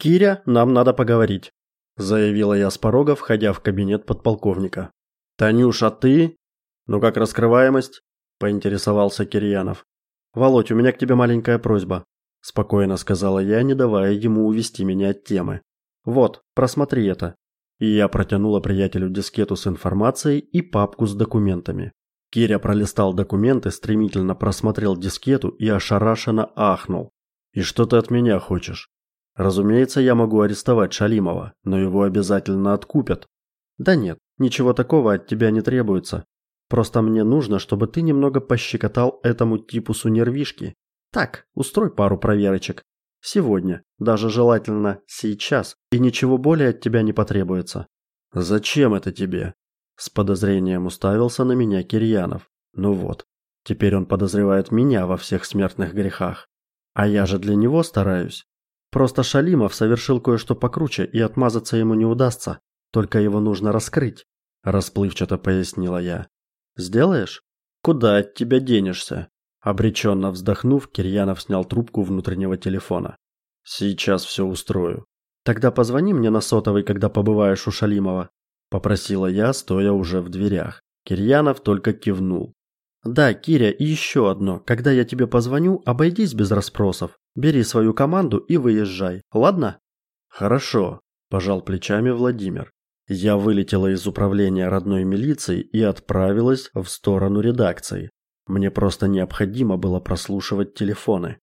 Киря, нам надо поговорить, заявила я с порога, входя в кабинет подполковника. Танюша, ты? Ну как раскрываемость? поинтересовался Кирьянов. Володь, у меня к тебе маленькая просьба, спокойно сказала я, не давая ему увести меня от темы. Вот, просмотри это. И я протянула приятелю дискету с информацией и папку с документами. Киря пролистал документы, стремительно просмотрел дискету и ошарашенно ахнул. И что ты от меня хочешь? Разумеется, я могу арестовать Шалимова, но его обязательно откупят. Да нет, ничего такого от тебя не требуется. Просто мне нужно, чтобы ты немного пощекотал этому типусу нервишки. Так, устрой пару проверочек. Сегодня, даже желательно сейчас, и ничего более от тебя не потребуется. Зачем это тебе? С подозрением уставился на меня Кирьянов. Ну вот, теперь он подозревает меня во всех смертных грехах. А я же для него стараюсь. Просто Шалимов совершил кое-что покруче, и отмазаться ему не удастся. Только его нужно раскрыть, расплывчато пояснила я. Сделаешь? Куда от тебя денешься? Обреченно вздохнув, Кирьянов снял трубку внутреннего телефона. Сейчас все устрою. Тогда позвони мне на сотовый, когда побываешь у Шалимова, попросила я, стоя уже в дверях. Кирьянов только кивнул. Да, Киря, и еще одно. Когда я тебе позвоню, обойдись без расспросов. Бери свою команду и выезжай. Ладно? Хорошо, пожал плечами Владимир. Я вылетела из управления родной милиции и отправилась в сторону редакции. Мне просто необходимо было прослушивать телефоны.